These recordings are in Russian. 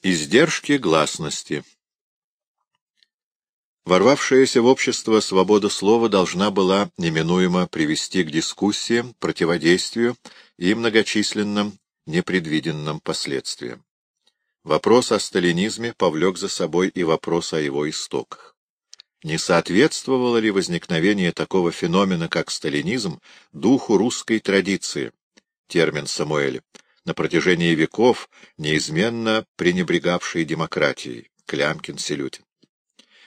Издержки гласности Ворвавшаяся в общество свобода слова должна была неминуемо привести к дискуссиям, противодействию и многочисленным непредвиденным последствиям. Вопрос о сталинизме повлек за собой и вопрос о его истоках. Не соответствовало ли возникновение такого феномена, как сталинизм, духу русской традиции, термин Самуэля, на протяжении веков неизменно пренебрегавшей демократией, Клямкин-Селютин?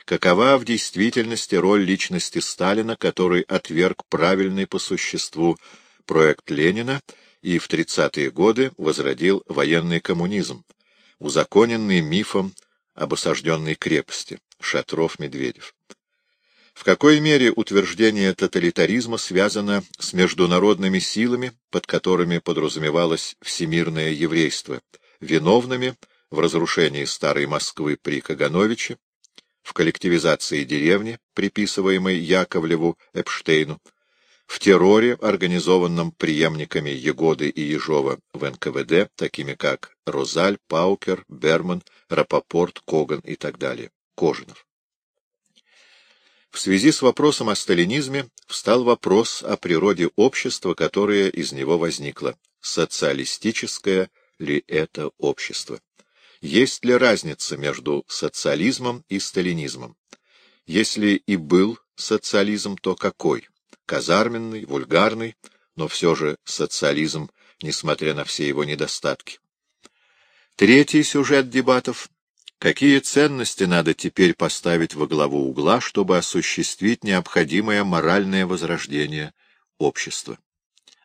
Какова в действительности роль личности Сталина, который отверг правильный по существу проект Ленина и в 30-е годы возродил военный коммунизм, узаконенный мифом об осажденной крепости, Шатров-Медведев. В какой мере утверждение тоталитаризма связано с международными силами, под которыми подразумевалось всемирное еврейство, виновными в разрушении старой Москвы при Кагановиче, в коллективизации деревни, приписываемой Яковлеву Эпштейну, в терроре, организованном преемниками Егоды и Ежова в НКВД, такими как Розаль, Паукер, Берман, Рапопорт, Коган и так далее, Кожинов. В связи с вопросом о сталинизме встал вопрос о природе общества, которое из него возникло. Социалистическое ли это общество? Есть ли разница между социализмом и сталинизмом? Если и был социализм, то какой? казарменный, вульгарный, но все же социализм, несмотря на все его недостатки. Третий сюжет дебатов — какие ценности надо теперь поставить во главу угла, чтобы осуществить необходимое моральное возрождение общества.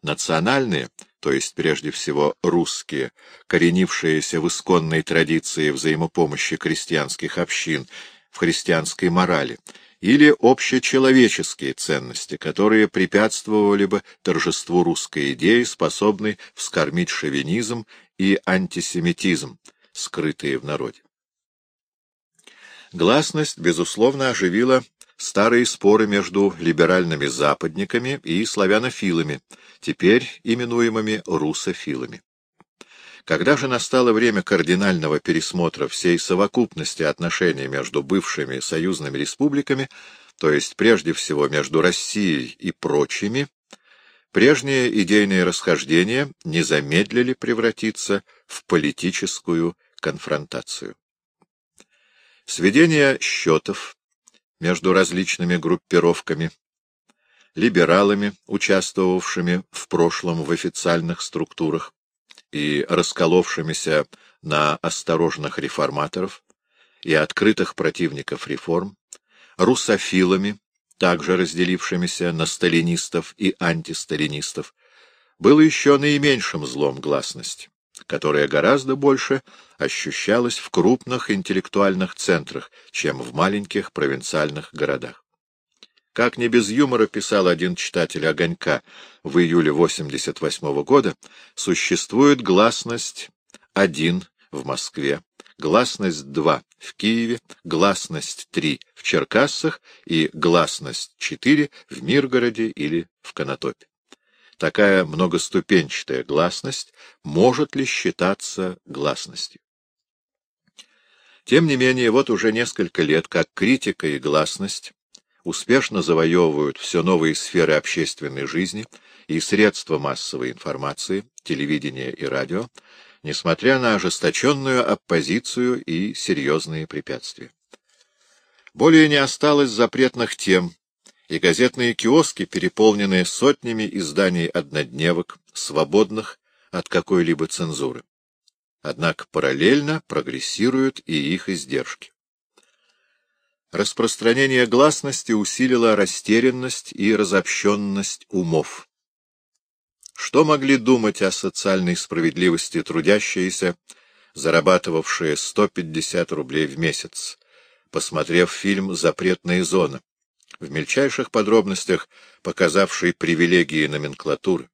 Национальные, то есть прежде всего русские, коренившиеся в исконной традиции взаимопомощи крестьянских общин, в христианской морали, или общечеловеческие ценности, которые препятствовали бы торжеству русской идеи, способной вскормить шовинизм и антисемитизм, скрытые в народе. Гласность, безусловно, оживила старые споры между либеральными западниками и славянофилами, теперь именуемыми русофилами. Когда же настало время кардинального пересмотра всей совокупности отношений между бывшими союзными республиками, то есть прежде всего между Россией и прочими, прежние идейные расхождения не замедлили превратиться в политическую конфронтацию. Сведение счетов между различными группировками, либералами, участвовавшими в прошлом в официальных структурах, и расколовшимися на осторожных реформаторов и открытых противников реформ, русофилами, также разделившимися на сталинистов и антисталинистов, было еще наименьшим злом гласности, которая гораздо больше ощущалась в крупных интеллектуальных центрах, чем в маленьких провинциальных городах. Как не без юмора писал один читатель «Огонька» в июле 88 года, существует гласность 1 в Москве, гласность 2 в Киеве, гласность 3 в Черкассах и гласность 4 в Миргороде или в Конотопе. Такая многоступенчатая гласность может ли считаться гласностью? Тем не менее, вот уже несколько лет, как критика и гласность успешно завоевывают все новые сферы общественной жизни и средства массовой информации, телевидение и радио, несмотря на ожесточенную оппозицию и серьезные препятствия. Более не осталось запретных тем, и газетные киоски, переполненные сотнями изданий однодневок, свободных от какой-либо цензуры. Однако параллельно прогрессируют и их издержки. Распространение гласности усилило растерянность и разобщенность умов. Что могли думать о социальной справедливости трудящиеся, зарабатывавшие 150 рублей в месяц, посмотрев фильм «Запретная зона», в мельчайших подробностях показавший привилегии номенклатуры?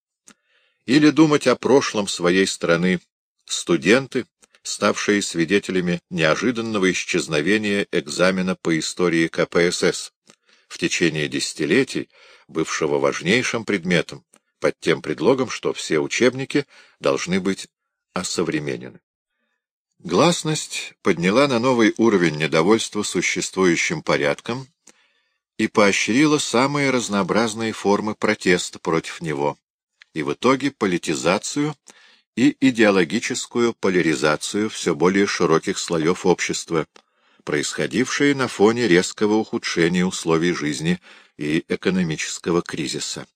Или думать о прошлом своей страны студенты, ставшие свидетелями неожиданного исчезновения экзамена по истории КПСС, в течение десятилетий бывшего важнейшим предметом, под тем предлогом, что все учебники должны быть осовременены. Гласность подняла на новый уровень недовольство существующим порядком и поощрила самые разнообразные формы протеста против него, и в итоге политизацию и идеологическую поляризацию все более широких слоев общества, происходившие на фоне резкого ухудшения условий жизни и экономического кризиса.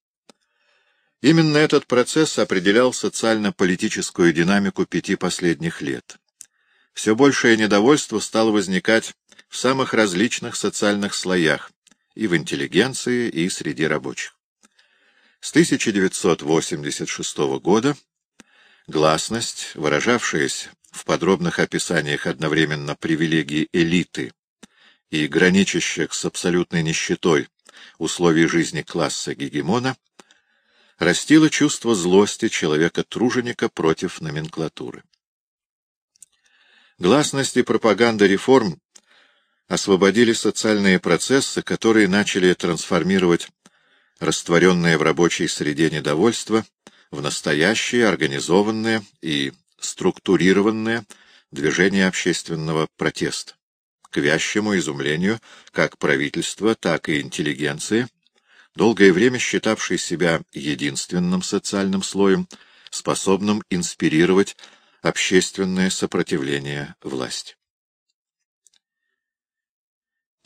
Именно этот процесс определял социально-политическую динамику пяти последних лет. Все большее недовольство стало возникать в самых различных социальных слоях, и в интеллигенции, и среди рабочих. С 1986 года гласность, выражавшаяся в подробных описаниях одновременно привилегий элиты и граничащих с абсолютной нищетой условий жизни класса гегемона, растила чувство злости человека-труженика против номенклатуры. Гласность и пропаганда реформ освободили социальные процессы, которые начали трансформировать растворенное в рабочей среде недовольство в настоящее организованное и структурированное движение общественного протеста, к вящему изумлению как правительства, так и интеллигенции, долгое время считавшей себя единственным социальным слоем, способным инспирировать общественное сопротивление власти.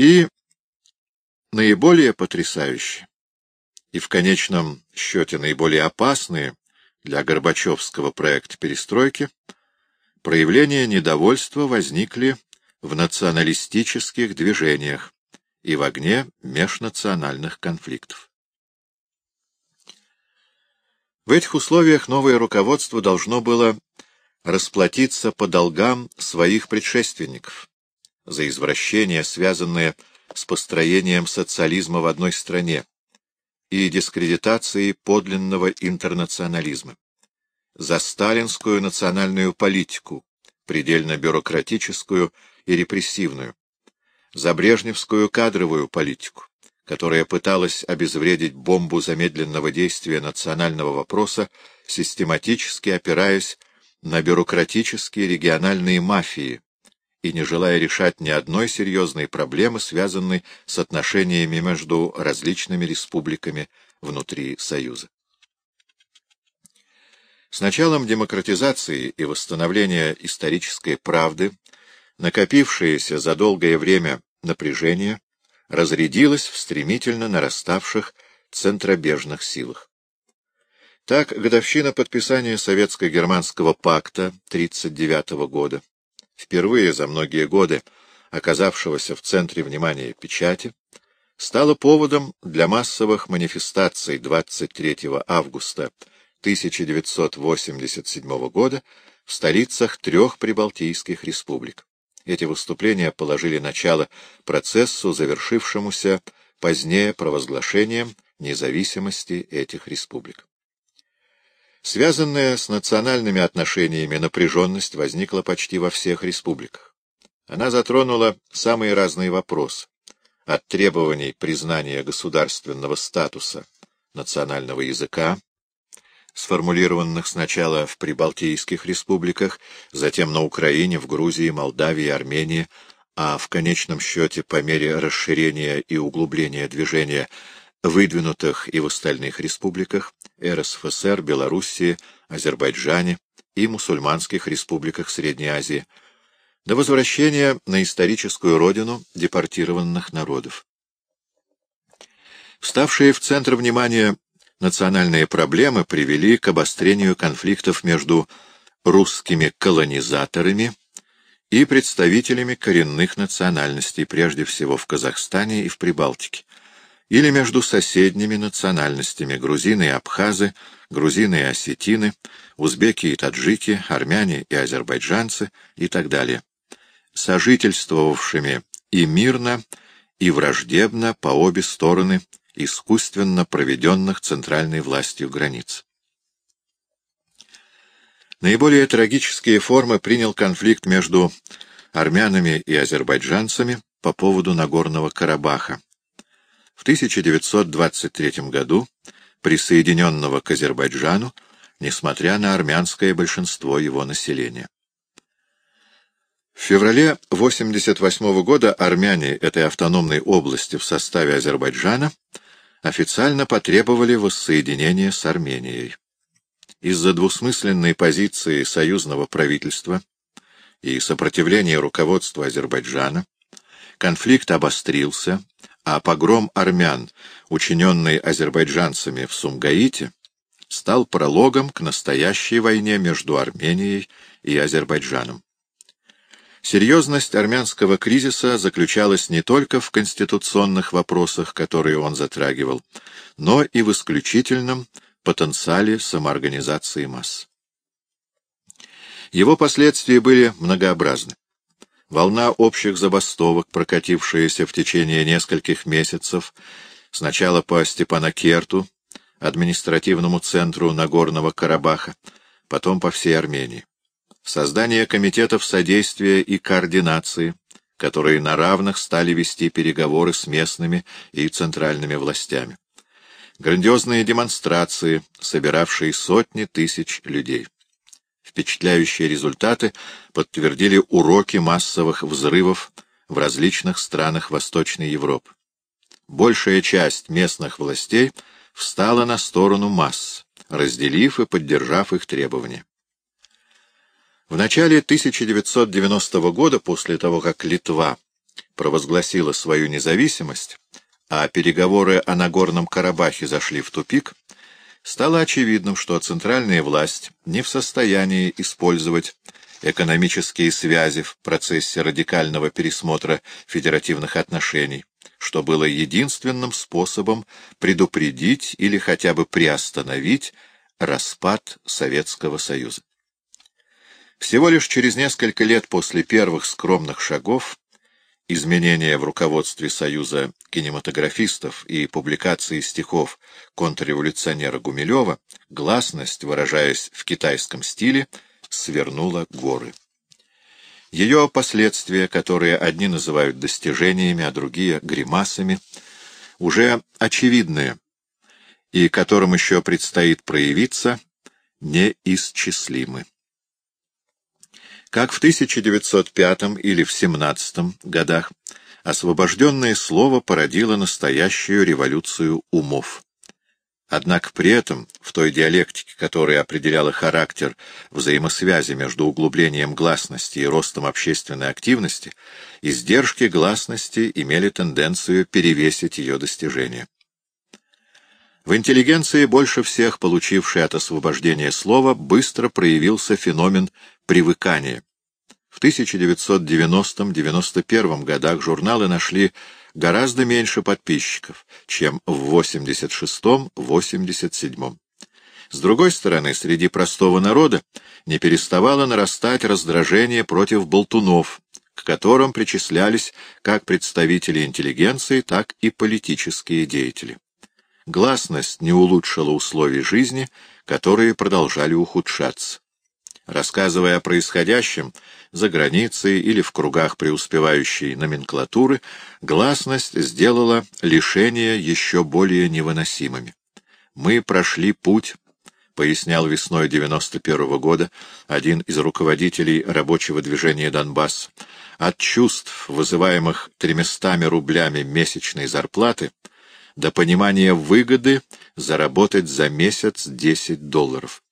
И наиболее потрясающие и в конечном счете наиболее опасные для Горбачевского проекта перестройки проявления недовольства возникли в националистических движениях и в огне межнациональных конфликтов. В этих условиях новое руководство должно было расплатиться по долгам своих предшественников за извращения, связанные с построением социализма в одной стране, и дискредитацией подлинного интернационализма, за сталинскую национальную политику, предельно бюрократическую и репрессивную, за брежневскую кадровую политику, которая пыталась обезвредить бомбу замедленного действия национального вопроса, систематически опираясь на бюрократические региональные мафии, и не желая решать ни одной серьезной проблемы, связанной с отношениями между различными республиками внутри Союза. С началом демократизации и восстановления исторической правды накопившееся за долгое время напряжение разрядилось в стремительно нараставших центробежных силах. Так, годовщина подписания Советско-германского пакта 1939 года впервые за многие годы оказавшегося в центре внимания печати, стало поводом для массовых манифестаций 23 августа 1987 года в столицах трех прибалтийских республик. Эти выступления положили начало процессу, завершившемуся позднее провозглашением независимости этих республик. Связанная с национальными отношениями напряженность возникла почти во всех республиках. Она затронула самые разные вопросы, от требований признания государственного статуса национального языка, сформулированных сначала в прибалтийских республиках, затем на Украине, в Грузии, Молдавии, Армении, а в конечном счете по мере расширения и углубления движения выдвинутых и в остальных республиках РСФСР, Белоруссии, Азербайджане и мусульманских республиках Средней Азии, до возвращения на историческую родину депортированных народов. Вставшие в центр внимания национальные проблемы привели к обострению конфликтов между русскими колонизаторами и представителями коренных национальностей, прежде всего в Казахстане и в Прибалтике, или между соседними национальностями грузины и абхазы, грузины и осетины, узбеки и таджики, армяне и азербайджанцы и так далее, сожительствовавшими и мирно, и враждебно по обе стороны искусственно проведенных центральной властью границ. Наиболее трагические формы принял конфликт между армянами и азербайджанцами по поводу Нагорного Карабаха, в 1923 году присоединенного к Азербайджану, несмотря на армянское большинство его населения. феврале 1988 года армяне этой автономной области в составе Азербайджана официально потребовали воссоединения с Арменией. Из-за двусмысленной позиции союзного правительства и сопротивления руководства Азербайджана конфликт обострился, а погром армян, учиненный азербайджанцами в Сумгаите, стал прологом к настоящей войне между Арменией и Азербайджаном. Серьезность армянского кризиса заключалась не только в конституционных вопросах, которые он затрагивал, но и в исключительном потенциале самоорганизации масс. Его последствия были многообразны. Волна общих забастовок, прокатившаяся в течение нескольких месяцев, сначала по Степанакерту, административному центру Нагорного Карабаха, потом по всей Армении создание комитетов содействия и координации, которые на равных стали вести переговоры с местными и центральными властями. Грандиозные демонстрации, собиравшие сотни тысяч людей. Впечатляющие результаты подтвердили уроки массовых взрывов в различных странах Восточной Европы. Большая часть местных властей встала на сторону масс, разделив и поддержав их требования. В начале 1990 года, после того, как Литва провозгласила свою независимость, а переговоры о Нагорном Карабахе зашли в тупик, стало очевидным, что центральная власть не в состоянии использовать экономические связи в процессе радикального пересмотра федеративных отношений, что было единственным способом предупредить или хотя бы приостановить распад Советского Союза. Всего лишь через несколько лет после первых скромных шагов, изменения в руководстве Союза кинематографистов и публикации стихов контрреволюционера Гумилева, гласность, выражаясь в китайском стиле, свернула горы. Ее последствия, которые одни называют достижениями, а другие — гримасами, уже очевидные, и которым еще предстоит проявиться, неисчислимы. Как в 1905 или в 17 годах освобожденное слово породило настоящую революцию умов. Однако при этом, в той диалектике, которая определяла характер взаимосвязи между углублением гласности и ростом общественной активности, издержки гласности имели тенденцию перевесить ее достижения. В интеллигенции, больше всех получившей от освобождения слова, быстро проявился феномен привыкания. В 1990-91 годах журналы нашли гораздо меньше подписчиков, чем в 86-87. С другой стороны, среди простого народа не переставало нарастать раздражение против болтунов, к которым причислялись как представители интеллигенции, так и политические деятели. Гласность не улучшила условий жизни, которые продолжали ухудшаться. Рассказывая о происходящем за границей или в кругах преуспевающей номенклатуры, гласность сделала лишения еще более невыносимыми. «Мы прошли путь», — пояснял весной 91 -го года один из руководителей рабочего движения «Донбасс», «от чувств, вызываемых тремястами рублями месячной зарплаты, до понимания выгоды заработать за месяц 10 долларов.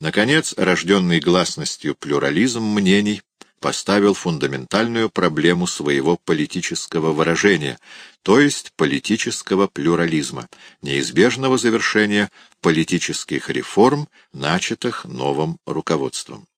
Наконец, рожденный гласностью плюрализм мнений поставил фундаментальную проблему своего политического выражения, то есть политического плюрализма, неизбежного завершения политических реформ, начатых новым руководством.